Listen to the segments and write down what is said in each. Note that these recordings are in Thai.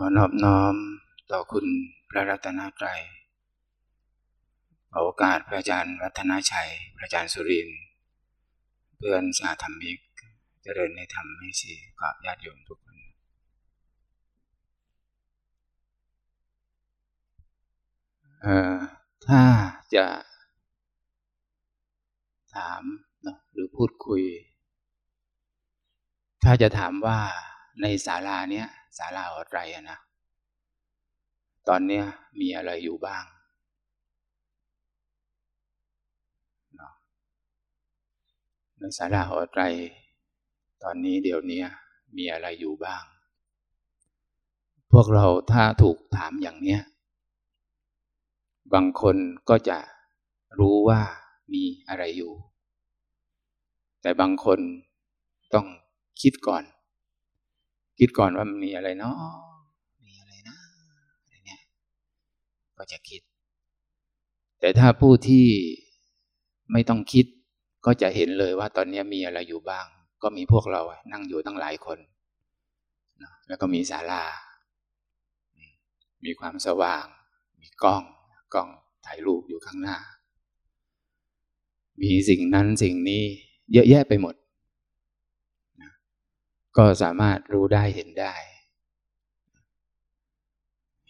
ขอนอบน้อมต่อคุณพระรัตนตรัยโอกาสพระอาจารย์วัฒนาชัย พระอาจารย์สุริน เพื่อนสาธรรมิก เจริญในธรรมให้สีกับญาติโยมทุกคนเอ่อถ้าจะ ถามเนาะหรือพูดคุย ถ้าจะถามว่า ในศาลาเนี้ยศาลาหอไรนะตอนเนี้ยมีอะไรอยู่บ้างในศาลาหอไตรตอนนี้เดี๋ยวนี้มีอะไรอยู่บ้าง พวกเราถ้าถูกถามอย่างเนี้ย บางคนก็จะรู้ว่ามีอะไรอยู่ แต่บางคนต้องคิดก่อน คิดก่อนว่ามันมีอะไรเนาะมีอะไรนะอะไรเงี้ยก็จะคิด แต่ถ้าผู้ที่ไม่ต้องคิด ก็จะเห็นเลยว่าตอนนี้มีอะไรอยู่บ้าง ก็มีพวกเรานั่งอยู่ตั้งหลายคน แล้วก็มีศาลา มีความสว่าง มีกล้อง กล้องถ่ายรูปอยู่ข้างหน้า มีสิ่งนั้นสิ่งนี้ เยอะแยะไปหมด ก็สามารถรู้ได้เห็นได้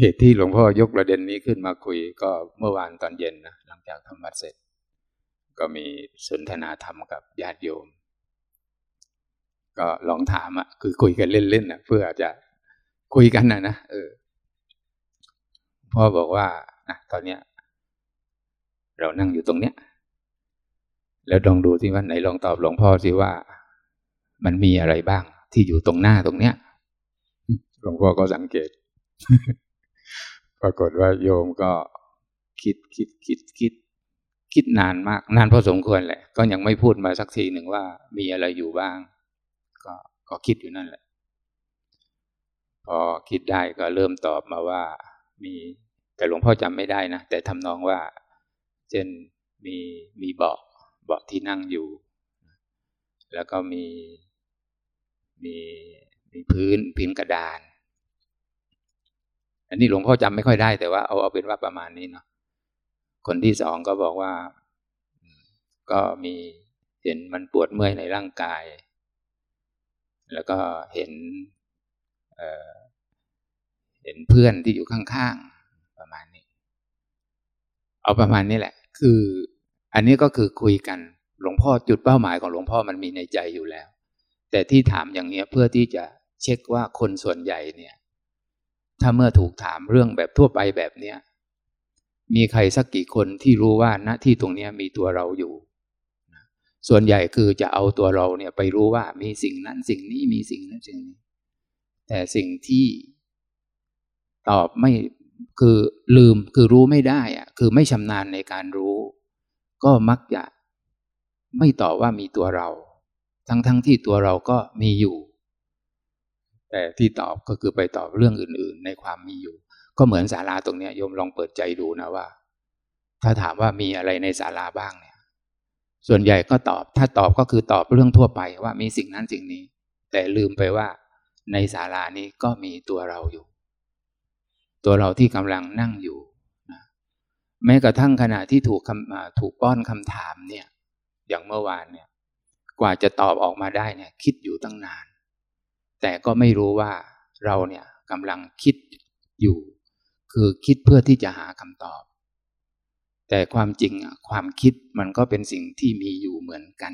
เหตุที่หลวงพ่อยกประเด็นนี้ขึ้นมาคุยก็เมื่อวานตอนเย็นนะหลังจากทำบัตรเสร็จ ก็มีสนทนาธรรมกับญาติโยม ก็ลองถามอะคือคุยกันเล่นๆนะเพื่อจะคุยกันนะนะเออพ่อบอกว่านะตอนเนี้ย เรานั่งอยู่ตรงเนี้ย แล้วลองดูที่ว่าไหนลองตอบหลวงพ่อสิว่า มันมีอะไรบ้าง ที่อยู่ตรงหน้าตรงเนี้ยหลวงพ่อก็สังเกต ปรากฏว่าโยมก็คิดคิดคิดคิด คิดนานมาก นานพอสมควรแหละ ก็ยังไม่พูดมาสักทีหนึ่งว่ามีอะไรอยู่บ้าง ก็ก็คิดอยู่นั่นแหละ พอคิดได้ก็เริ่มตอบมาว่า มีแต่หลวงพ่อจำไม่ได้นะ แต่ทำนองว่า เช่นมีมีเบาะเบาะที่นั่งอยู่ แล้วก็มี มีมีพื้นพิมพ์กระดาน อันนี้หลวงพ่อจำไม่ค่อยได้แต่ว่าเอาเอาเป็นว่าประมาณนี้เนาะคนที่สองก็บอกว่า ก็มีเห็นมันปวดเมื่อยในร่างกาย แล้วก็เห็นเเห็นเพื่อนที่อยู่ข้างๆประมาณนี้ เอาประมาณนี้แหละ คือ อันนี้ก็คือคุยกันหลวงพ่อจุดเป้าหมายของหลวงพ่อมันมีในใจอยู่แล้ว แต่ที่ถามอย่างเนี้ยเพื่อที่จะเช็คว่าคนส่วนใหญ่เนี่ย ถ้าเมื่อถูกถามเรื่องแบบทั่วไปแบบเนี้ยมีใครสักกี่คนที่รู้ว่าณที่ตรงนี้มีตัวเราอยู่ ส่วนใหญ่คือจะเอาตัวเราเนี่ยไปรู้ว่ามีสิ่งนั้นสิ่งนี้มีสิ่งนั้นสิ่งนี้ แต่สิ่งที่ตอบไม่คือลืมคือรู้ไม่ได้อะคือไม่ชำนาญในการรู้ ก็มักจะไม่ตอบว่ามีตัวเรา ทั้งๆทที่ตัวเราก็มีอยู่ แต่ที่ตอบก็คือไปตอบเรื่องอื่น ๆ ในความมีอยู่ ก็เหมือนศาลาตรงนี้โยมลองเปิดใจดูนะว่า ถ้าถามว่ามีอะไรในศาลาบ้างเนี่ย ส่วนใหญ่ก็ตอบ ถ้าตอบก็คือตอบเรื่องทั่วไปว่ามีสิ่งนั้นสิ่งนี้ แต่ลืมไปว่าในศาลานี้ก็มีตัวเราอยู่ ตัวเราที่กำลังนั่งอยู่นะแม้กระทั่งขณะที่ถูกถูกป้อนคำถามเนี่ย อย่างเมื่อวานเนี่ย กว่าจะตอบออกมาได้เนี่ย คิดอยู่ตั้งนาน แต่ก็ไม่รู้ว่าเราเนี่ยกำลังคิดอยู่ คือคิดเพื่อที่จะหาคำตอบ แต่ความจริงความคิดมันก็เป็นสิ่งที่มีอยู่เหมือนกัน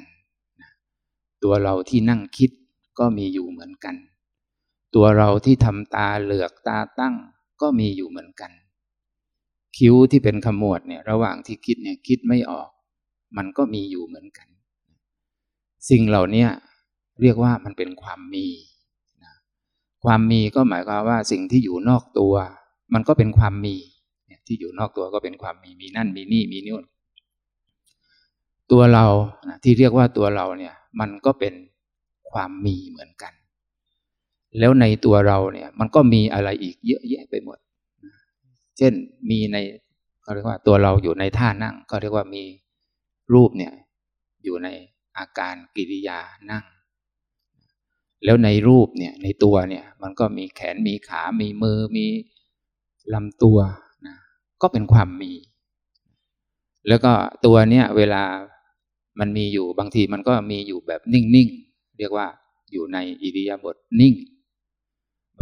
ตัวเราที่นั่งคิดก็มีอยู่เหมือนกัน ตัวเราที่ทำตาเหลือกตาตั้งก็มีอยู่เหมือนกัน คิ้วที่เป็นขมวดเนี่ย ระหว่างที่คิดเนี่ยคิดไม่ออก มันก็มีอยู่เหมือนกัน สิ่งเหล่านี้เรียกว่ามันเป็นความมีนะความมีก็หมายความว่าสิ่งที่อยู่นอกตัว มันก็เป็นความมี ที่อยู่นอกตัวก็เป็นความมีมีนั่นมีนี่มีนู่น ตัวเรานะที่เรียกว่าตัวเราเนี่ย มันก็เป็นความมีเหมือนกัน แล้วในตัวเราเนี่ย มันก็มีอะไรอีกเยอะแยะไปหมด เช่นมีในเขาเรียกว่าตัวเราอยู่ในท่านั่ง ก็เรียกว่ามีรูปเนี่ยอยู่ใน อาการกิริยานั่ง แล้วในรูปเนี่ยในตัวเนี่ยมันก็มีแขนมีขา มีมือ มีลำตัวนะก็เป็นความมี แล้วก็ตัวเนี่ยเวลามันมีอยู่บางทีมันก็มีอยู่แบบนิ่งๆ เรียกว่าอยู่ในอิริยาบถนิ่ง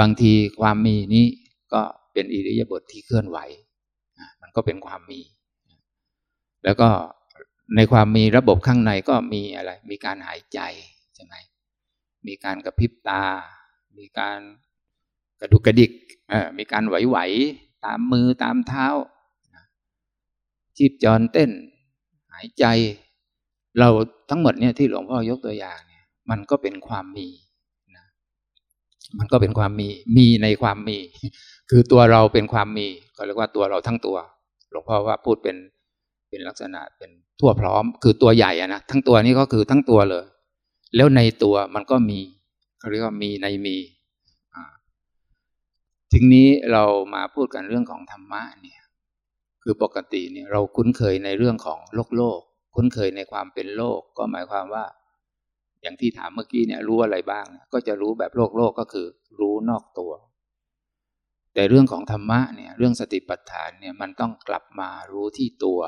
บางทีความมีนี้ก็เป็นอิริยาบถทที่เคลื่อนไหว มันก็เป็นความมี แล้วก็ ในความมีระบบข้างในก็มีอะไร มีการหายใจใช่ไหมมีการกระพริบตา มีการกระดุกกระดิกมีการไหวๆตามมือตามเท้าชีพจรเต้น หายใจ เราทั้งหมดเนี่ยที่หลวงพ่อยกตัวอย่างเนี่ย มันก็เป็นความมีนะมันก็เป็นความมี มีในความมี คือตัวเราเป็นความมี ก็เรียกว่าตัวเราทั้งตัว หลวงพ่อว่าพูดเป็น เป็นลักษณะเป็นทั่วพร้อม คือตัวใหญ่อะนะทั้งตัวนี้ก็คือทั้งตัวเลย แล้วในตัวมันก็มีเขาเรียกว่ามีในมีทีนี้เรามาพูดกันเรื่องของธรรมะเนี่ย คือปกติเนี่ยเราคุ้นเคยในเรื่องของโลกโลก คุ้นเคยในความเป็นโลก ก็หมายความว่า อย่างที่ถามเมื่อกี้เนี่ยรู้อะไรบ้าง ก็จะรู้แบบโลกโลกก็คือ รู้นอกตัว แต่เรื่องของธรรมะเนี่ย เรื่องสติปัฏฐานเนี่ยมันต้องกลับมารู้ที่ตัว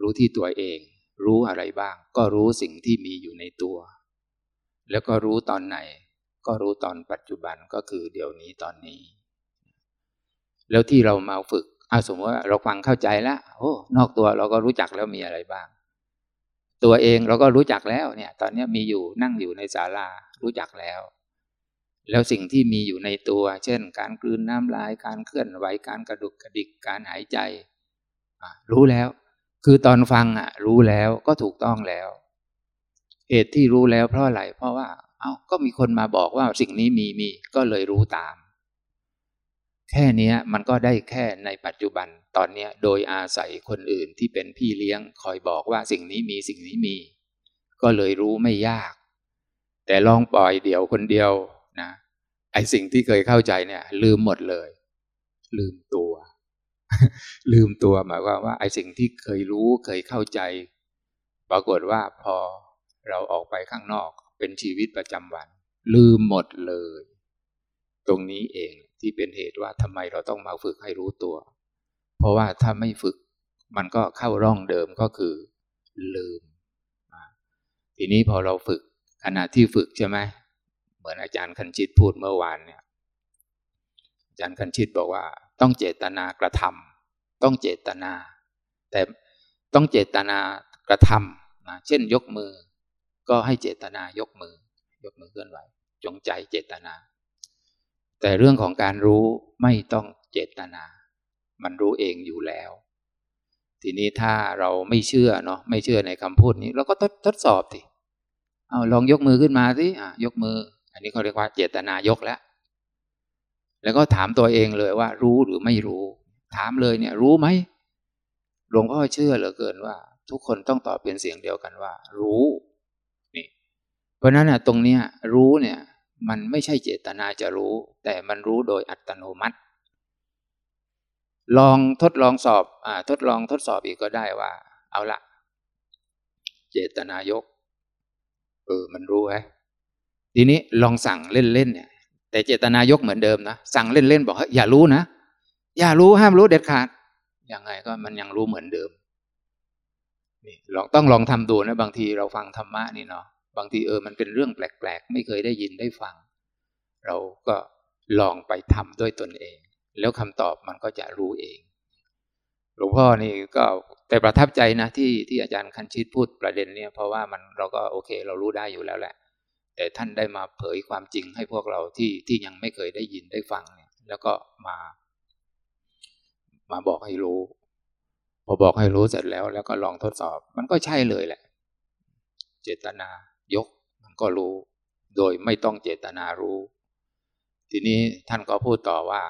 รู้ที่ตัวเอง รู้อะไรบ้าง ก็รู้สิ่งที่มีอยู่ในตัว แล้วก็รู้ตอนไหน ก็รู้ตอนปัจจุบันก็คือเดี๋ยวนี้ตอนนี้ แล้วที่เรามาฝึกอาสมมติว่าเราฟังเข้าใจแล้วโอ้นอกตัวเราก็รู้จักแล้วมีอะไรบ้าง ตัวเองเราก็รู้จักแล้วเนี่ย ตอนนี้มีอยู่นั่งอยู่ในศาลารู้จักแล้ว แล้วสิ่งที่มีอยู่ในตัว เช่น การกลืนน้ำลายการเคลื่อนไหวการกระดุกกระดิกการหายใจรู้แล้ว คือตอนฟังอะ รู้แล้วก็ถูกต้องแล้ว เหตุที่รู้แล้วเพราะอะไร เพราะว่า เอา้าก็มีคนมาบอกว่าสิ่งนี้มีมีก็เลยรู้ตาม แค่นี้มันก็ได้แค่ในปัจจุบันตอนนี้โดยอาศัยคนอื่นที่เป็นพี่เลี้ยงคอยบอกว่าสิ่งนี้มีสิ่งนี้มี ก็เลยรู้ไม่ยาก แต่ลองปล่อยเดี่ยวคนเดียวนะไอสิ่งที่เคยเข้าใจเนี่ย ลืมหมดเลย ลืมตัว ลืมตัวหมายความว่าไอ้สิ่งที่เคยรู้เคยเข้าใจ ปรากฏว่าพอเราออกไปข้างนอกเป็นชีวิตประจำวัน ลืมหมดเลย ตรงนี้เองที่เป็นเหตุว่าทำไมเราต้องมาฝึกให้รู้ตัว เพราะว่าถ้าไม่ฝึกมันก็เข้าร่องเดิมก็คือ ลืม ทีนี้พอเราฝึกขณะที่ฝึกใช่ไหมเหมือนอาจารย์คันชิตพูดเมื่อวานเนี่ยอาจารย์คันชิตบอกว่า ต้องเจตนากระทำต้องเจตนา แต่ต้องเจตนากระทำนะเช่นยกมือ ก็ให้เจตนายกมือ ยกมือเคลื่อนไหว จงใจเจตนา แต่เรื่องของการรู้ไม่ต้องเจตนา มันรู้เองอยู่แล้ว ทีนี้ถ้าเราไม่เชื่อเนาะไม่เชื่อในคำพูดนี้ เราก็ทดทดสอบสิเอาลองยกมือขึ้นมาสิอะยกมือ อันนี้เขาเรียกว่าเจตนายกแล้ว แล้วก็ถามตัวเองเลยว่า รู้หรือไม่รู้ ถามเลยเนี่ย รู้ไหมหลวงพ่อเชื่อเหลือเกินว่า ทุกคนต้องตอบเป็นเสียงเดียวกันว่า รู้นี่เพราะนั้นอะตรงเนี้ยรู้เนี่ย มันไม่ใช่เจตนาจะรู้ แต่มันรู้โดยอัตโนมัติ ลองทดลองสอบอ่าทดลองทดสอบอีกก็ได้ว่า เอาละเจตนายกเออมันรู้ไหมทีนี้ลองสั่งเล่นๆเนี่ย แต่เจตนายกเหมือนเดิมนะสั่งเล่นๆบอกเฮ้ยอย่ารู้นะอย่ารู้ห้ามรู้เด็ดขาดยังไงก็มันยังรู้เหมือนเดิมนี่ลองต้องลองทำดูนะ บางทีเราฟังธรรมะนี่เนาะบางทีเออมันเป็นเรื่องแปลกๆ ไม่เคยได้ยินได้ฟัง เราก็ลองไปทำด้วยตนเอง แล้วคำตอบมันก็จะรู้เอง หลวงพ่อนี่ก็แต่ประทับใจนะที่ที่อาจารย์คันชิตพูดประเด็นเนี่ยเพราะว่ามันเราก็โอเค เรารู้ได้อยู่แล้วแหละ แต่ท่านได้มาเผยความจริงให้พวกเราที่ที่ยังไม่เคยได้ยินได้ฟังเนี่ยแล้วก็มา มาบอกให้รู้ พอบอกให้รู้เสร็จแล้ว แล้วก็ลองทดสอบ มันก็ใช่เลยแหละ เจตนายก มันก็รู้ โดยไม่ต้องเจตนารู้ ทีนี้ท่านก็พูดต่อว่า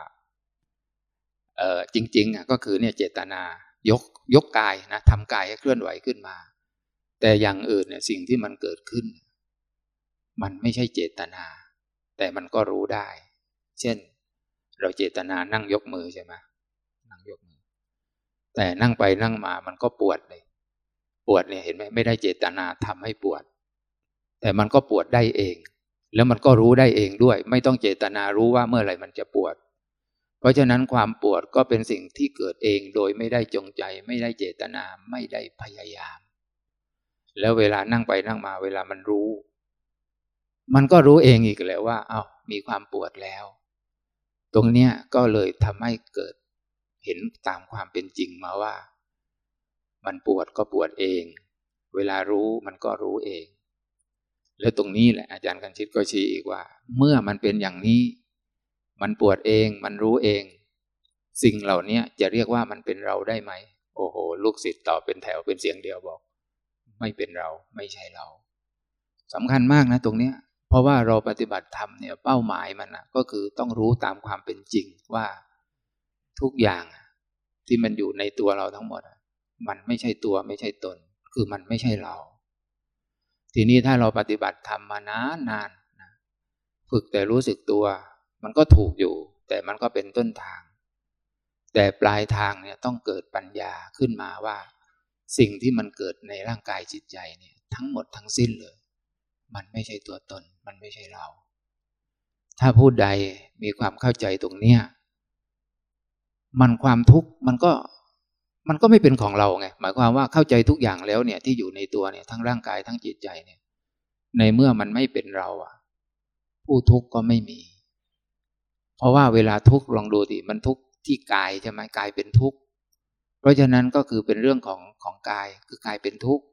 เออจริง ๆอะก็คือเนี่ยเจตนายกยกกายนะทำกายให้เคลื่อนไหวขึ้นมา แต่อย่างอื่นเนี่ยสิ่งที่มันเกิดขึ้น มันไม่ใช่เจตนา แต่มันก็รู้ได้ เช่น เราเจตนานั่งยกมือใช่ไหมนั่งยกมือ แต่นั่งไปนั่งมามันก็ปวดเลย ปวดเนี่ยเห็นไหมไม่ได้เจตนาทำให้ปวด แต่มันก็ปวดได้เอง แล้วมันก็รู้ได้เองด้วย ไม่ต้องเจตนารู้ว่าเมื่อไหร่มันจะปวด เพราะฉะนั้นความปวดก็เป็นสิ่งที่เกิดเองโดยไม่ได้จงใจ ไม่ได้เจตนาไม่ได้พยายาม แล้วเวลานั่งไปนั่งมาเวลามันรู้ มันก็รู้เองอีกแล้วว่า เอา้ามีความปวดแล้ว ตรงเนี้ยก็เลยทำให้เกิด เห็นตามความเป็นจริงมาว่า มันปวดก็ปวดเอง เวลารู้มันก็รู้เอง แล้วตรงนี้แหละอาจารย์กันชิตก็ชี้อีกว่า เมื่อมันเป็นอย่างนี้ มันปวดเอง มันรู้เอง สิ่งเหล่านี้จะเรียกว่ามันเป็นเราได้ไหม โอ้โห ลูกศิษย์ตอบเป็นแถวเป็นเสียงเดียวบอก ไม่เป็นเราไม่ใช่เราสำคัญมากนะ ตรงเนี้ย เพราะว่าเราปฏิบัติธรรมเนี่ยเป้าหมายมันนะก็คือต้องรู้ตามความเป็นจริงว่าทุกอย่างที่มันอยู่ในตัวเราทั้งหมด มันไม่ใช่ตัวไม่ใช่ตน คือมันไม่ใช่เรา ทีนี้ถ้าเราปฏิบัติธรรมมานานนานฝึกแต่รู้สึกตัว มันก็ถูกอยู่ แต่มันก็เป็นต้นทาง แต่ปลายทางเนี่ยต้องเกิดปัญญาขึ้นมาว่า สิ่งที่มันเกิดในร่างกายจิตใจเนี่ยทั้งหมดทั้งสิ้นเลย มันไม่ใช่ตัวตน มันไม่ใช่เรา ถ้าผู้ใดมีความเข้าใจตรงเนี้ยมันความทุกข์มันก็มันก็ไม่เป็นของเราไงหมายความว่าเข้าใจทุกอย่างแล้วเนี่ยที่อยู่ในตัวเนี่ยทั้งร่างกายทั้งจิตใจเนี่ย ในเมื่อมันไม่เป็นเราอะ ผู้ทุกข์ก็ไม่มี เพราะว่าเวลาทุกข์ลองดูดิมันทุกข์ที่กายใช่ไหมกายเป็นทุกข์เพราะฉะนั้นก็คือเป็นเรื่องของของกายคือกายเป็นทุกข์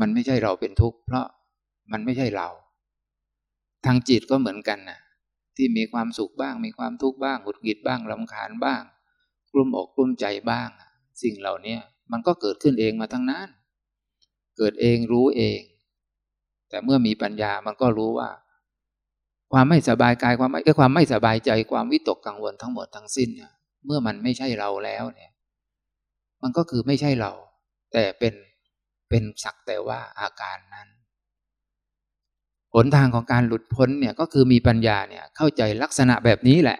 มันไม่ใช่เราเป็นทุกข์เพราะ มันไม่ใช่เรา ทางจิตก็เหมือนกันนะที่มีความสุขบ้าง มีความทุกข์บ้างหงุดหงิดบ้างลำคาญบ้าง กลุ้มอกกลุ้มใจบ้าง สิ่งเหล่านี้มันก็เกิดขึ้นเองมาทั้งนั้น เกิดเองรู้เอง แต่เมื่อมีปัญญามันก็รู้ว่า ความไม่สบายกายความไม่ความไม่สบายใจความวิตกกังวลทั้งหมดทั้งสิ้นเนี่ยเมื่อมันไม่ใช่เราแล้วเนี่ย มันก็คือไม่ใช่เรา แต่เป็นเป็นสักแต่ว่าอาการนั้น หนทางของการหลุดพ้นเนี่ยก็คือมีปัญญาเนี่ยเข้าใจลักษณะแบบนี้แหละ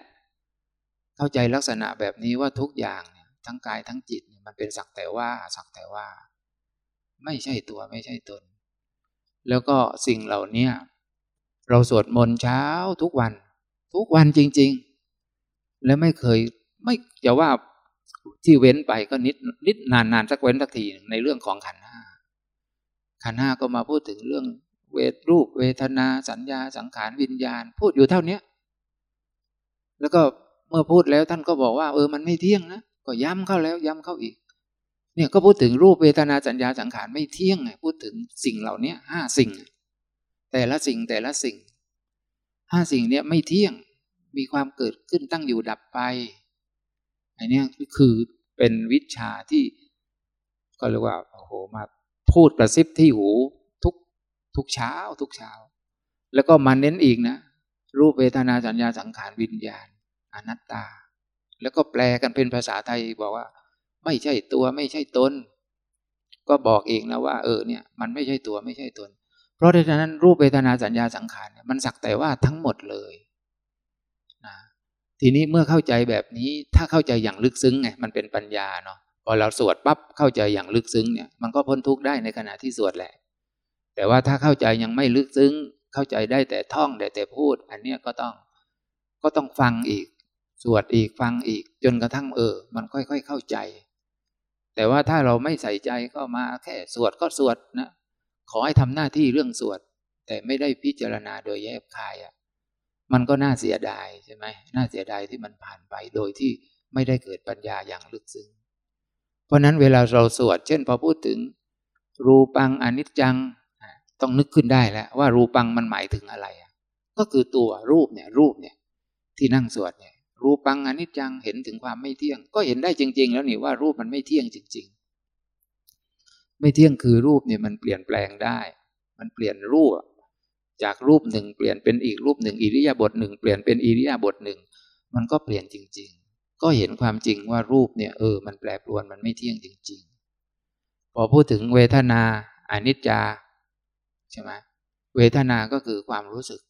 เข้าใจลักษณะแบบนี้ว่าทุกอย่างเนี่ยทั้งกายทั้งจิตมันเป็นสักแต่ว่าสักแต่ว่า ไม่ใช่ตัวไม่ใช่ตน แล้วก็สิ่งเหล่านี้เราสวดมนต์เช้าทุกวัน ทุกวันจริง ๆ แล้วไม่เคยไม่จะว่าที่เว้นไปก็นิดนิดนานนานสักเว้นสักทีในเรื่องของขันห้าขันห้าก็มาพูดถึงเรื่อง เวทรูป เวทนา สัญญาสังขารวิญญาณ พูดอยู่เท่านี้แล้วก็เมื่อพูดแล้วท่านก็บอกว่า เออมันไม่เที่ยงนะก็ย้ำเข้าแล้วย้ำเข้าอีก เนี่ยก็พูดถึงรูปเวทนาสัญญาสังขารไม่เที่ยงไงพูดถึงสิ่งเหล่านี้ห้าสิ่ง แต่ละสิ่งแต่ละสิ่งห้าสิ่งเนี้ยไม่เที่ยงมีความเกิดขึ้นตั้งอยู่ดับไปอันนี้คือเป็นวิชาที่ก็เรียกว่าโอ้โหมาพูดกระซิบที่หู ทุกเช้าทุกเช้า แล้วก็มาเน้นอีกนะ รูปเวทนาสัญญาสังขารวิญญาณ อนัตตา แล้วก็แปลกันเป็นภาษาไทยบอกว่า ไม่ใช่ตัวไม่ใช่ตนก็บอกเองนะว่าเออเนี่ยมันไม่ใช่ตัวไม่ใช่ตน เพราะฉะนั้นรูปเวทนาสัญญาสังขารเนี่ยมันสักแต่ว่าทั้งหมดเลยนะทีนี้เมื่อเข้าใจแบบนี้ถ้าเข้าใจอย่างลึกซึ้งไงมันเป็นปัญญาเนาะพอเราสวดปั๊บเข้าใจอย่างลึกซึ้งเนี่ยมันก็พ้นทุกข์ได้ในขณะที่สวดแหละ แต่ว่าถ้าเข้าใจยังไม่ลึกซึ้ง เข้าใจได้แต่ท่องได้แต่พูด อันเนี้ยก็ต้องก็ต้องฟังอีก สวดอีกฟังอีก จนกระทั่งเออ มันค่อย ๆเข้าใจ แต่ว่าถ้าเราไม่ใส่ใจก็มาแค่สวดก็สวดนะขอให้ทำหน้าที่เรื่องสวด แต่ไม่ได้พิจารณาโดยแยบคายอะ่ะมันก็น่าเสียดายใช่ไหมน่าเสียดายที่มันผ่านไปโดยที่ไม่ได้เกิดปัญญาอย่างลึกซึ้ง เพราะนั้นเวลาเราสวด เช่นพอพูดถึง รูปังอนิจจัง ต้องนึกขึ้นได้แล้วว่ารูปังมันหมายถึงอะไร ก็คือตัวรูปเนี่ยรูปเนี่ยที่นั่งสวดเนี่ยรูปังอนิจจังเห็นถึงความไม่เที่ยง ก็เห็นได้จริง ๆ แล้วนี่ว่ารูปมันไม่เที่ยงจริง ๆ ไม่เที่ยงคือรูปเนี่ยมันเปลี่ยนแปลงได้ มันเปลี่ยนรูป จากรูปหนึ่งเปลี่ยนเป็นอีกรูปหนึ่งอิริยาบถหนึ่งเปลี่ยนเป็นอิริยาบถหนึ่งมันก็เปลี่ยนจริง ๆ ก็เห็นความจริงว่ารูปเนี่ยเออมันแปรปรวนมันไม่เที่ยงจริง ๆ พอพูดถึงเวทนาอนิจจา ใช่ไหมเวทนาก็คือความรู้สึก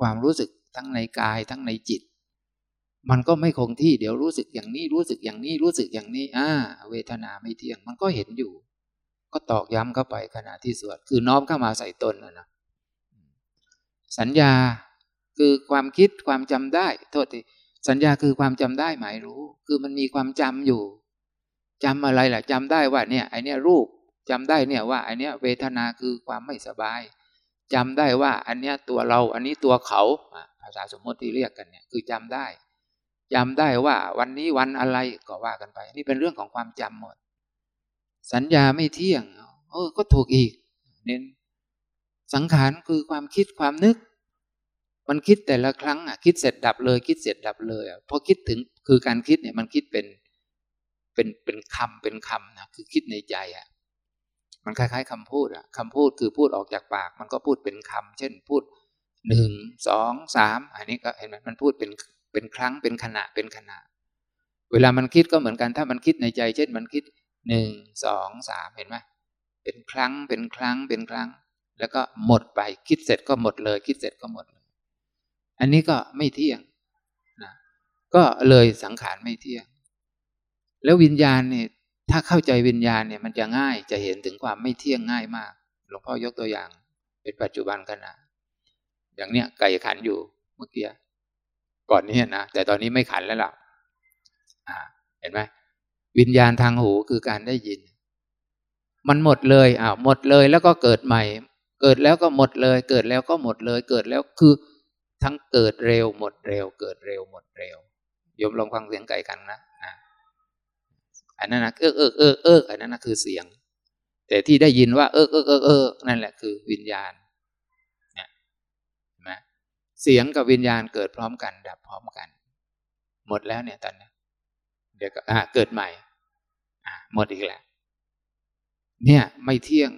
ความรู้สึกทั้งในกายทั้งในจิต มันก็ไม่คงที่เดี๋ยวรู้สึกอย่างนี้รู้สึกอย่างนี้รู้สึกอย่างนี้อ่าเวทนาไม่เที่ยง มันก็เห็นอยู่ ก็ตอกย้ำเข้าไปขณะที่สวดคือน้อมเข้ามาใส่ตนนะนะสัญญาคือความคิดความจำได้ โทษทีสัญญาคือความจำได้หมายรู้ คือมันมีความจำอยู่จำอะไรล่ะจำได้ว่าเนี่ยไอเนี้ยรูป จำได้เนี่ยว่าไอเนี้ยเวทนาคือความไม่สบายจำได้ว่าอันเนี้ยตัวเราอันนี้ตัวเขาภาษาสมมติที่เรียกกันเนี่ยคือจำได้จำได้ว่าวันนี้วันอะไรก็ว่ากันไป นี่เป็นเรื่องของความจำหมด สัญญาไม่เที่ยงเออก็ถูกอีกเน้นสังขารคือความคิดความนึก มันคิดแต่ละครั้งอะคิดเสร็จดับเลย คิดเสร็จดับเลยอะพอคิดถึงคือการคิดเนี่ยมันคิดเป็นเป็นเป็นคำเป็นคำนะคือคิดในใจอะ มันคล้ายๆคำพูดอะคำพูดคือพูดออกจากปาก มันก็พูดเป็นคำเช่นพูดหนึ่งสองสามอันนี้ก็เห็นไหมมันพูดเป็นเป็นครั้งเป็นขณะเป็นขณะ เวลามันคิดก็เหมือนกันถ้ามันคิดในใจ เช่นมันคิดหนึ่งสองสามเห็นไหมเป็นครั้งเป็นครั้งเป็นครั้ง แล้วก็หมดไปคิดเสร็จก็หมดเลย คิดเสร็จก็หมดเลย อันนี้ก็ไม่เที่ยงนะก็เลยสังขารไม่เที่ยง แล้ววิญญาณเนี่ย ถ้าเข้าใจวิญญาณเนี่ยมันจะง่ายจะเห็นถึงความไม่เที่ยงง่ายมาก หลวงพ่อยกตัวอย่าง เป็นปัจจุบันขณะอย่างเนี้ยไก่ขันอยู่เมื่อกี้ก่อนนี้นะแต่ตอนนี้ไม่ขันแล้วล่ะเห็นไหมวิญญาณทางหูคือการได้ยิน มันหมดเลยอ้าวหมดเลยแล้วก็เกิดใหม่ เกิดแล้วก็หมดเลย เกิดแล้วก็หมดเลย เกิดแล้วคือ ทั้งเกิดเร็วหมดเร็ว เกิดเร็วหมดเร็วยมลองฟังเสียงไก่กันนะ อันนั้นนะเออเออเออเอออันนั้นนะคือเสียง แต่ที่ได้ยินว่า เออเออเออเออนั่นแหละคือวิญญาณเนี่ยเห็นไหมเสียงกับวิญญาณเกิดพร้อมกัน ดับพร้อมกัน หมดแล้วเนี่ยตอนนี้เดี๋ยวก็อ่าเกิดใหม่ อ่าหมดอีกแล้วเนี่ยไม่เที่ยง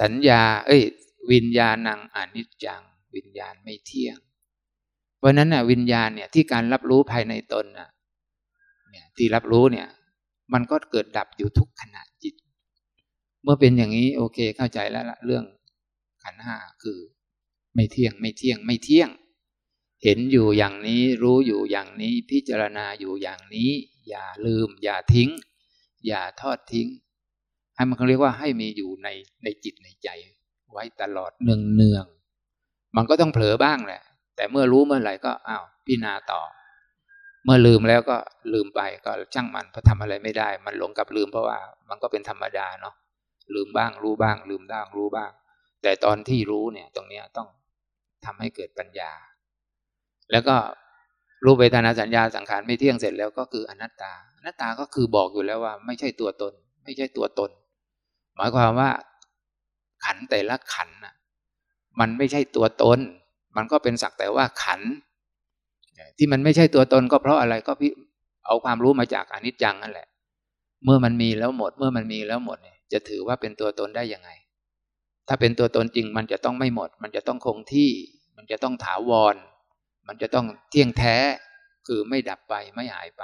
สัญญา เอ้ย วิญญาณังอนิจจัง วิญญาณไม่เที่ยงเพราะนั้นน่ะ วิญญาณเนี่ยที่การรับรู้ภายในตนน่ะ เนี่ย ที่รับรู้เนี่ย มันก็เกิดดับอยู่ทุกขณะจิต เมื่อเป็นอย่างนี้โอเคเข้าใจแล้วละเรื่องขันห้าคือ ไม่เที่ยงไม่เที่ยงไม่เที่ยง เห็นอยู่อย่างนี้รู้อยู่อย่างนี้พิจารณาอยู่อย่างนี้ อย่าลืม อย่าทิ้ง อย่าทอดทิ้งให้มันเขาเรียกว่าให้มีอยู่ในในจิตในใจ ไว้ตลอดเนืองเนืองมันก็ต้องเผลอบ้างแหละ แต่เมื่อรู้เมื่อไหร่ก็อ้าวพิจารณาต่อ เมื่อลืมแล้วก็ลืมไปก็ช่างมันเพราะทำอะไรไม่ได้ มันหลงกับลืมเพราะว่ามันก็เป็นธรรมดาเนาะลืมบ้างรู้บ้าง ลืมบ้างรู้บ้าง แต่ตอนที่รู้เนี่ย ตรงเนี้ยต้องทำให้เกิดปัญญา แล้วก็รูปเวทนาสัญญาสังขารไม่เที่ยงเสร็จแล้วก็คืออนัตตาอนัตตาก็คือบอกอยู่แล้วว่า ไม่ใช่ตัวตน ไม่ใช่ตัวตน หมายความว่า ขันแต่ละขันน่ะ มันไม่ใช่ตัวตน มันก็เป็นสักแต่ว่าขัน ที่มันไม่ใช่ตัวตนก็เพราะอะไรก็พี่เอาความรู้มาจากอนิจจังนั่นแหละ เมื่อมันมีแล้วหมด เมื่อมันมีแล้วหมดเนี่ยจะถือว่าเป็นตัวตนได้ยังไง ถ้าเป็นตัวตนจริงมันจะต้องไม่หมด มันจะต้องคงที่ มันจะต้องถาวร มันจะต้องเที่ยงแท้คือไม่ดับไปไม่หายไป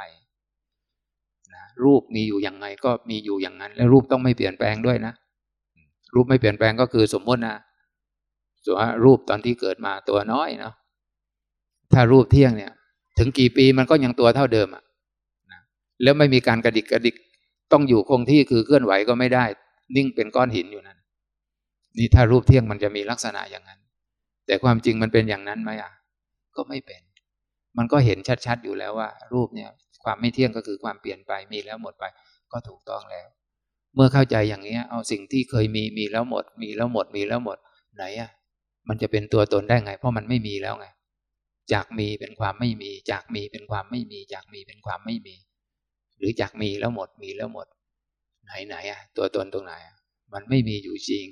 นะรูปมีอยู่อย่างไงก็มีอยู่อย่างนั้น แล้วรูปต้องไม่เปลี่ยนแปลงด้วยนะ รูปไม่เปลี่ยนแปลงก็คือสมมตินะส่วนรูปตอนที่เกิดมาตัวน้อยเนาะ ถ้ารูปเที่ยงเนี่ย ถึงกี่ปีมันก็ยังตัวเท่าเดิมอะนะแล้วไม่มีการกระดิกกระดิกต้องอยู่คงที่คือเคลื่อนไหวก็ไม่ได้ นิ่งเป็นก้อนหินอยู่นั้น นี่ถ้ารูปเที่ยงมันจะมีลักษณะอย่างนั้น แต่ความจริงมันเป็นอย่างนั้นไหมอะ ก็ไม่เป็น มันก็เห็นชัดๆอยู่แล้วว่า รูปเนี่ย ความไม่เที่ยงก็คือความเปลี่ยนไปมีแล้วหมดไป ก็ถูกต้องแล้ว เมื่อเข้าใจอย่างนี้เอาสิ่งที่เคยมีมีแล้วหมด มีแล้วหมดมีแล้วหมดไหนอะ มันจะเป็นตัวตนได้ไง เพราะมันไม่มีแล้วไง จากมีเป็นความไม่มี จากมีเป็นความไม่มี จากมีเป็นความไม่มี หรือจากมีแล้วหมดมีแล้วหมด ไหนไหนอะตัวตนตรงไหน มันไม่มีอยู่จริง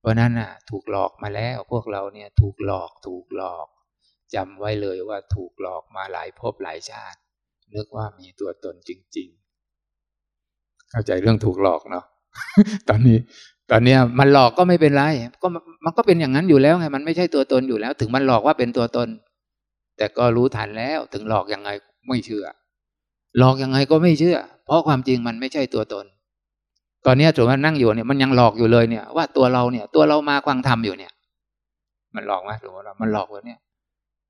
เพราะนั้นอะถูกหลอกมาแล้วพวกเราเนี่ยถูกหลอกถูกหลอกจำไว้เลยว่าถูกหลอกมาหลายภพหลายชาติ นึกว่ามีตัวตนจริง ๆ เข้าใจเรื่องถูกหลอกเนาะตอนนี้ตอนนี้มันหลอกก็ไม่เป็นไร ก็มันก็เป็นอย่างนั้นอยู่แล้วไง มันไม่ใช่ตัวตนอยู่แล้ว ถึงมันหลอกว่าเป็นตัวตน แต่ก็รู้ทันแล้วถึงหลอกยังไงไม่เชื่อ หลอกยังไงก็ไม่เชื่อ เพราะความจริงมันไม่ใช่ตัวตน ตอนนี้ถือว่านั่งอยู่เนี่ยมันยังหลอกอยู่เลยเนี่ย ว่าตัวเราเนี่ย ตัวเรามาควังทำอยู่เนี่ย มันหลอกไหมถือว่าเรามันหลอกเลยเนี่ย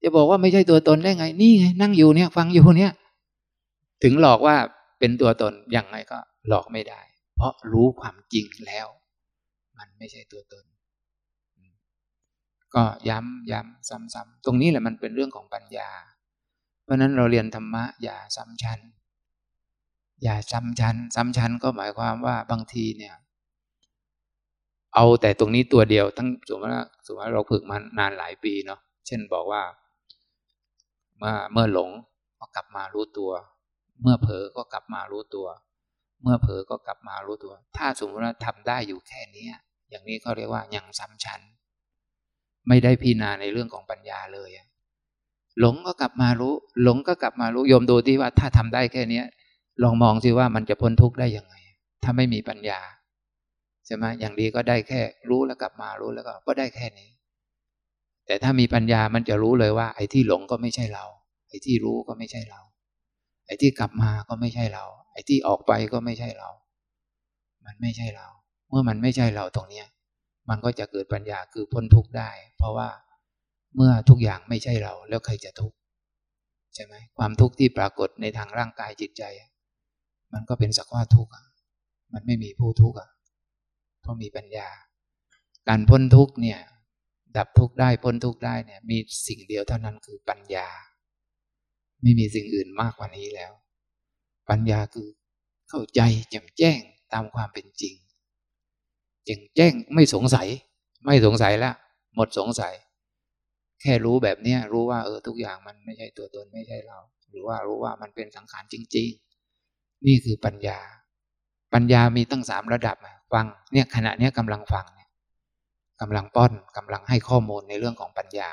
จะบอกว่าไม่ใช่ตัวตนได้ไง นี่ไงนั่งอยู่เนี่ย ฟังอยู่เนี่ย ถึงหลอกว่าเป็นตัวตนยังไงก็หลอกไม่ได้ เพราะรู้ความจริงแล้ว มันไม่ใช่ตัวตน ก็ย้ำย้ำซ้ำๆตรงนี้แหละมันเป็นเรื่องของปัญญา เพราะนั้นเราเรียนธรรมะอย่าซ้ำชั้น อย่าซ้ำชั้น ซ้ำชั้นก็หมายความว่าบางทีเนี่ย เอาแต่ตรงนี้ตัวเดียว ทั้งสมมติว่าสมมติว่าเราฝึกมานานหลายปีเนาะเช่นบอกว่า เมื่อเมื่อหลงก็กลับมารู้ตัว เมื่อเผลอก็กลับมารู้ตัว เมื่อเผลอก็กลับมารู้ตัว ถ้าสมมติว่าทำได้อยู่แค่นี้อย่างนี้เขาเรียกว่ายังซ้ำชั้น ไม่ได้พิจารณาในเรื่องของปัญญาเลยหลงก็กลับมารู้ หลงก็กลับมารู้โยมดูที่ว่าถ้าทำได้แค่เนี้ย ลองมองสิว่ามันจะพ้นทุกข์ได้ยังไง ถ้าไม่มีปัญญาใช่ไหมอย่างดีก็ได้แค่รู้แล้วกลับมารู้แล้วก็ก็ได้แค่นี้ แต่ถ้ามีปัญญามันจะรู้เลยว่า ไอ้ที่หลงก็ไม่ใช่เรา ไอ้ที่รู้ก็ไม่ใช่เรา ไอ้ที่กลับมาก็ไม่ใช่เรา ไอ้ที่ออกไปก็ไม่ใช่เรา มันไม่ใช่เรา เมื่อมันไม่ใช่เราตรงเนี้ย มันก็จะเกิดปัญญาคือพ้นทุกข์ได้ เพราะว่าเมื่อทุกอย่างไม่ใช่เราแล้วใครจะทุกข์ใช่ไหมความทุกข์ที่ปรากฏในทางร่างกายจิตใจ มันก็เป็นสักว่าทุกข์มันไม่มีผู้ทุกข์เพราะมีปัญญา การพ้นทุกข์เนี่ย ดับทุกข์ได้พ้นทุกข์ได้เนี่ย มีสิ่งเดียวเท่านั้นคือปัญญา ไม่มีสิ่งอื่นมากกว่านี้แล้ว ปัญญาคือเข้าใจแจ่มแจ้งตามความเป็นจริง จ่งแจ้งไม่สงสัย ไม่สงสัยแล้วหมดสงสัย แค่รู้แบบเนี้ยรู้ว่า เออทุกอย่างมันไม่ใช่ตัวตนไม่ใช่เรา หรือว่ารู้ว่ามันเป็นสังขารจริง ๆ นี่คือปัญญา ปัญญามีตั้งสามระดับฟังเนี่ยขณะเนี้ยกำลังฟังเนี่ยกำลังป้อนกำลังให้ข้อมูลในเรื่องของปัญญา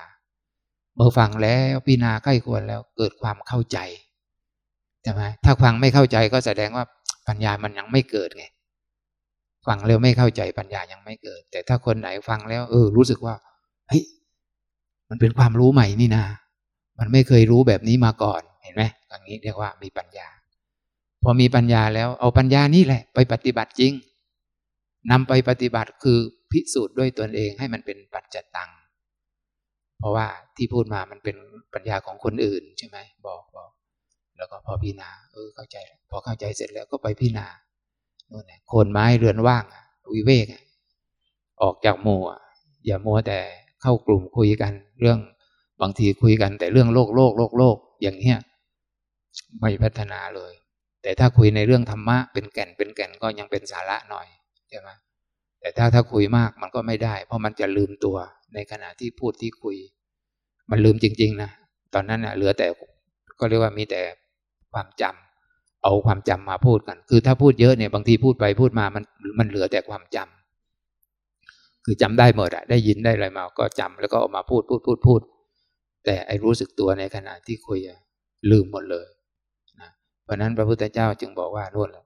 เมื่อฟังแล้วพิจารณาใกล้ควรแล้วเกิดความเข้าใจใช่ไหมถ้าฟังไม่เข้าใจก็แสดงว่าปัญญามันยังไม่เกิดไง ฟังแล้วไม่เข้าใจปัญญายังไม่เกิด แต่ถ้าคนไหนฟังแล้ว เออ รู้สึกว่าเฮ้ยมันเป็นความรู้ใหม่นี่นามันไม่เคยรู้แบบนี้มาก่อนเห็นไหมอย่างนี้เรียกว่ามีปัญญา พอมีปัญญาแล้วเอาปัญญานี่แหละ ไปปฏิบัติจริงนำไปปฏิบัติคือพิสูจน์ด้วยตนเองให้มันเป็นปัจจตังเพราะว่าที่พูดมามันเป็นปัญญาของคนอื่นใช่ไหมบอกบอกแล้วก็พอพิจารณาเออเข้าใจ พอเข้าใจเสร็จแล้วก็ไปพิจารณา นู่นโคนไม้เรือนว่างวิเวก ออกจากหมู่อย่ามัวแต่เข้ากลุ่มคุยกัน เรื่องบางทีคุยกัน แต่เรื่องโลกโลกโลกโลกอย่างเนี้ยไม่พัฒนาเลย แต่ถ้าคุยในเรื่องธรรมะเป็นแก่นเป็นแก่นก็ยังเป็นสาระหน่อยใช่ไหมแต่ถ้าถ้าคุยมากมันก็ไม่ได้ เพราะมันจะลืมตัวในขณะที่พูดที่คุย มันลืมจริง ๆ นะ ตอนนั้นเน่ะเหลือแต่ก็เรียกว่ามีแต่ความจำ เอาความจำมาพูดกัน คือถ้าพูดเยอะเนี่ยบางทีพูดไปพูดมามันมันเหลือแต่ความจำคือจำได้หมดอะได้ยินได้อะไรมา ก็จำแล้วก็ออกมาพูดพูดพูดพูด แต่ไอรู้สึกตัวในขณะที่คุยลืมหมดเลยนะเพราะนั้นพระพุทธเจ้าจึงบอกว่านู่นแหละ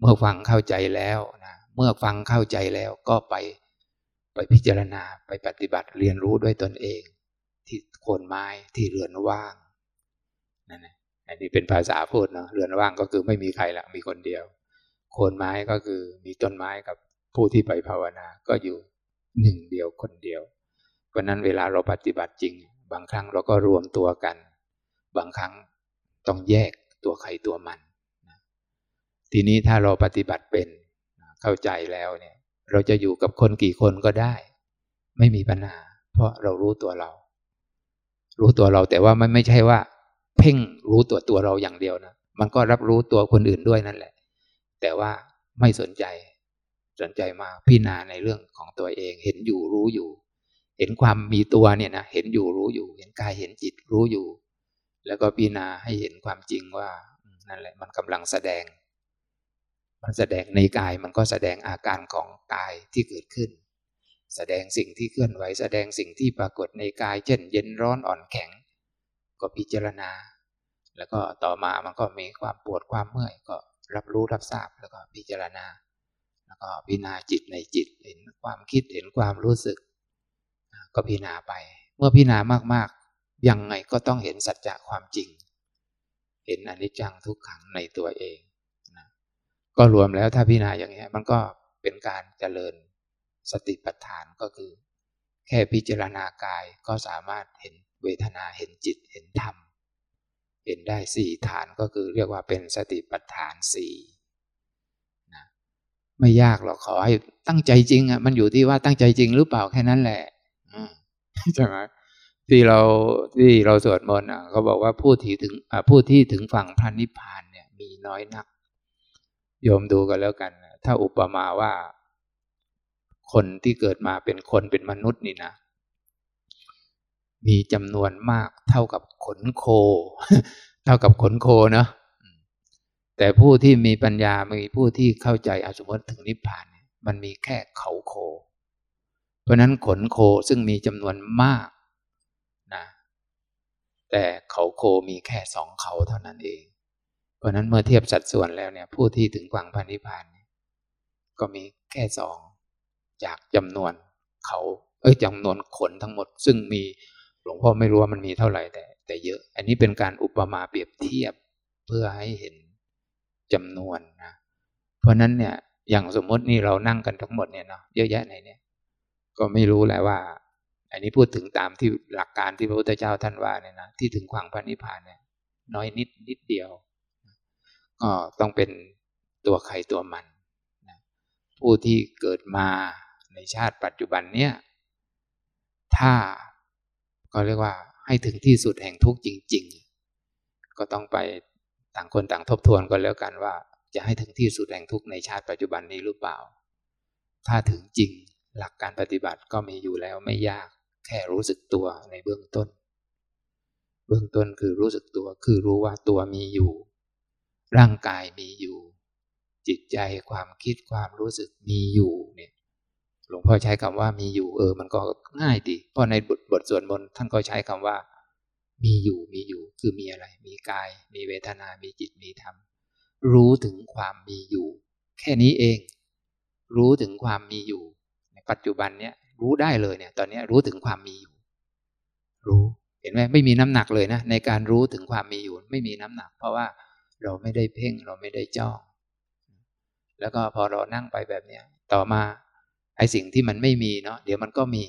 เมื่อฟังเข้าใจแล้วนะเมื่อฟังเข้าใจแล้วก็ไปไปพิจารณาไปปฏิบัติเรียนรู้ด้วยตนเอง ที่โคนไม้ที่เรือนว่างนั่นแหละ อันนี้เป็นภาษาพูดเนาะเรือนว่างก็คือไม่มีใครละมีคนเดียว โคนไม้ก็คือมีต้นไม้กับผู้ที่ไปภาวนาก็อยู่หนึ่งเดียวคนเดียว เพราะนั้นเวลาเราปฏิบัติจริง บางครั้งเราก็รวมตัวกัน บางครั้งต้องแยกตัวใครตัวมัน ทีนี้ถ้าเราปฏิบัติเป็นเข้าใจแล้วเนี่ย เราจะอยู่กับคนกี่คนก็ได้ ไม่มีปัญหา เพราะเรารู้ตัวเรา รู้ตัวเราแต่ว่ามันไม่ใช่ว่า เพ่งรู้ตัวตัวเราอย่างเดียวนะมันก็รับรู้ตัวคนอื่นด้วยนั่นแหละ แต่ว่าไม่สนใจ สนใจมาพิจารณาในเรื่องของตัวเอง เห็นอยู่รู้อยู่ เห็นความมีตัวเนี่ยนะเห็นอยู่รู้อยู่ เห็นกายเห็นจิตรู้อยู่ แล้วก็พิจารณาให้เห็นความจริงว่านั่นแหละ มันกำลังแสดง มันแสดงในกายมันก็แสดงอาการของกายที่เกิดขึ้น แสดงสิ่งที่เคลื่อนไหว แสดงสิ่งที่ปรากฏในกาย เช่น เย็นร้อนอ่อนแข็ง ก็พิจารณา แล้วก็ต่อมามันก็มีความปวดความเมื่อยก็รับรู้รับทราบแล้วก็พิจารณา แล้วก็พิจารณาจิตในจิตเห็นความคิดเห็นความรู้สึก ก็พิจารณาไป เมื่อพิจารณามากๆ ยังไงก็ต้องเห็นสัจจะความจริง เห็นอนิจจังทุกขังในตัวเองนะก็รวมแล้วถ้าพิจารณาอย่างนี้มันก็เป็นการเจริญสติปัฏฐานก็คือ แค่พิจารณากายก็สามารถเห็น เวทนาเห็นจิตเห็นธรรม เห็นได้สี่ฐานก็คือเรียกว่าเป็นสติปัฏฐานสี่นะไม่ยากหรอกขอให้ตั้งใจจริงอะมันอยู่ที่ว่าตั้งใจจริงหรือเปล่าแค่นั้นแหละใช่ไหมที่เราที่เราสวดมนต์อะเขาบอกว่าผู้ที่ถึงผู้ที่ถึงฝั่งพระนิพพานเนี่ย มีน้อยนัก โยมดูกันแล้วกัน ถ้าอุปมาว่า คนที่เกิดมาเป็นคนเป็นมนุษย์นี่นะ มีจำนวนมากเท่ากับขนโค เท่ากับขนโคเนาะแต่ผู้ที่มีปัญญา มีผู้ที่เข้าใจอสมมติถึงนิพพาน มันมีแค่เขาโค เพราะนั้นขนโคซึ่งมีจำนวนมากนะแต่เขาโคมีแค่สองเขาเท่านั้นเอง เพราะนั้นเมื่อเทียบสัดส่วนแล้วเนี่ย ผู้ที่ถึงกวางพันธิพานก็มีแค่สองจากจำนวนเขา เอ้ยจำนวนขนทั้งหมดซึ่งมี หลวงพ่อไม่รู้ว่ามันมีเท่าไหร่แต่ แต่เยอะ อันนี้เป็นการอุปมาเปรียบเทียบเพื่อให้เห็นจำนวนนะเพราะนั้นเนี่ยอย่างสมมตินี่เรานั่งกันทั้งหมดเนี่ยเนาะเยอะแยะในเนี่ย ก็ไม่รู้แหละว่า อันนี้พูดถึงตามที่หลักการที่พระพุทธเจ้าท่านว่าเนี่ยนะที่ถึงความพระนิพพานเนี่ย น้อยนิดนิดเดียวก็ต้องเป็นตัวใครตัวมันนะผู้ที่เกิดมาในชาติปัจจุบันเนี่ย ถ้า ก็เรียกว่าให้ถึงที่สุดแห่งทุกข์จริง ๆ ก็ต้องไปต่างคนต่างทบทวนกันแล้วกันว่า จะให้ถึงที่สุดแห่งทุกข์ในชาติปัจจุบันนี้หรือเปล่า ถ้าถึงจริงหลักการปฏิบัติก็มีอยู่แล้วไม่ยากแค่รู้สึกตัวในเบื้องต้น เบื้องต้นคือรู้สึกตัวคือรู้ว่าตัวมีอยู่ ร่างกายมีอยู่ จิตใจความคิดความรู้สึกมีอยู่เนี่ย ลวงพ่อใช้คำว่ามีอยู่เออ มันก็ง่ายดีเพราะในบทบทสวดมนต์ท่านก็ใช้คำว่า มีอยู่มีอยู่คือมีอะไร มีกาย มีเวทนา มีจิตมีธรรม รู้ถึงความมีอยู่ แค่นี้เอง รู้ถึงความมีอยู่ ในปัจจุบันเนี้ยรู้ได้เลยเนี่ย ตอนนี้รู้ถึงความมีอยู่ รู้เห็นไหมไม่มีน้ำหนักเลยนะในการรู้ถึงความมีอยู่ ไม่มีน้ำหนัก เพราะว่าเราไม่ได้เพ่งเราไม่ได้จ้อง แล้วก็พอเรานั่งไปแบบเนี้ยต่อมา ไอสิ่งที่มันไม่มีเนาะเดี๋ยวมันก็มี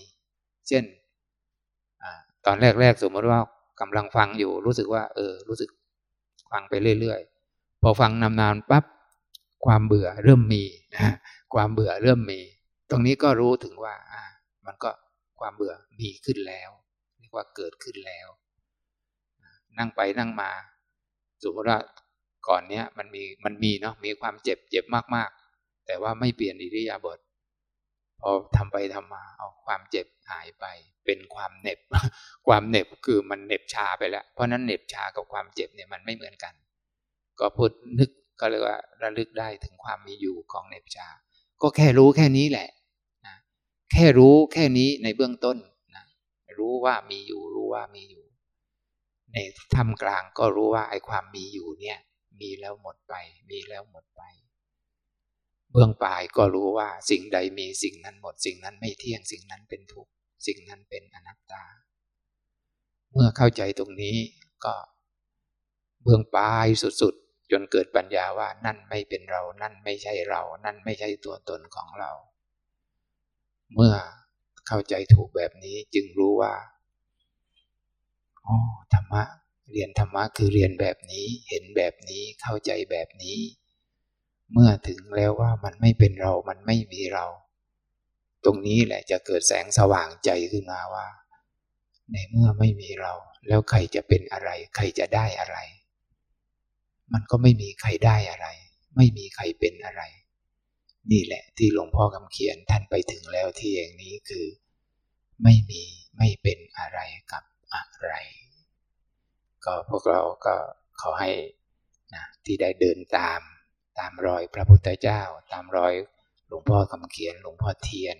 เช่นตอนแรกๆสมมติว่ากำลังฟังอยู่รู้สึกว่า เออ รู้สึกฟังไปเรื่อยๆ พอฟังนานๆปั๊บความเบื่อเริ่มมีนะความเบื่อเริ่มมี ตรงนี้ก็รู้ถึงว่าอ่ามันก็ความเบื่อมีขึ้นแล้วเรียกว่าเกิดขึ้นแล้ว นั่งไปนั่งมาสมมติว่าก่อนเนี้ยมันมีมันมีเนาะมีความเจ็บเจ็บมากๆ แต่ว่าไม่เปลี่ยนอิริยาบถ พอทำไปทำมาเอาความเจ็บหายไป เป็นความเหน็บ ความเหน็บคือมันเหน็บชาไปแล้ว เพราะนั้นเหน็บชากับความเจ็บเนี่ยมันไม่เหมือนกัน ก็พูดนึกก็เรียกว่าระลึกได้ถึงความมีอยู่ของเหน็บชา ก็แค่รู้แค่นี้แหละนะแค่รู้แค่นี้ในเบื้องต้นนะรู้ว่ามีอยู่รู้ว่ามีอยู่ ในทำกลางก็รู้ว่าไอ้ความมีอยู่เนี่ย มีแล้วหมดไป มีแล้วหมดไป เบื้องปลายก็รู้ว่าสิ่งใดมีสิ่งนั้นหมด สิ่งนั้นไม่เที่ยง สิ่งนั้นเป็นทุกข์สิ่งนั้นเป็นอนัตตา เมื่อเข้าใจตรงนี้ก็เบื้องปลายสุดๆ จนเกิดปัญญาว่านั่นไม่เป็นเรา นั่นไม่ใช่เรา นั่นไม่ใช่ตัวตนของเรา เมื่อเข้าใจถูกแบบนี้จึงรู้ว่าอ๋อธรรมะเรียนธรรมะคือเรียนแบบนี้ เห็นแบบนี้เข้าใจแบบนี้ เมื่อถึงแล้วว่ามันไม่เป็นเรา มันไม่มีเรา ตรงนี้แหละจะเกิดแสงสว่างใจขึ้นมาว่า ในเมื่อไม่มีเรา แล้วใครจะเป็นอะไร ใครจะได้อะไร มันก็ไม่มีใครได้อะไร ไม่มีใครเป็นอะไร นี่แหละที่หลวงพ่อคำเขียนท่านไปถึงแล้วที่อย่างนี้คือ ไม่มีไม่เป็นอะไรกับอะไร ก็พวกเราก็ขอให้นะที่ได้เดินตาม ตามรอยพระพุทธเจ้า ตามรอยหลวงพ่อคำเขียนหลวงพ่อเทียน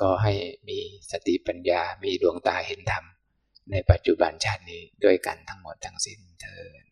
ก็ให้มีสติปัญญามีดวงตาเห็นธรรม ในปัจจุบันชาตินี้ด้วยกันทั้งหมดทั้งสิ้นเถิด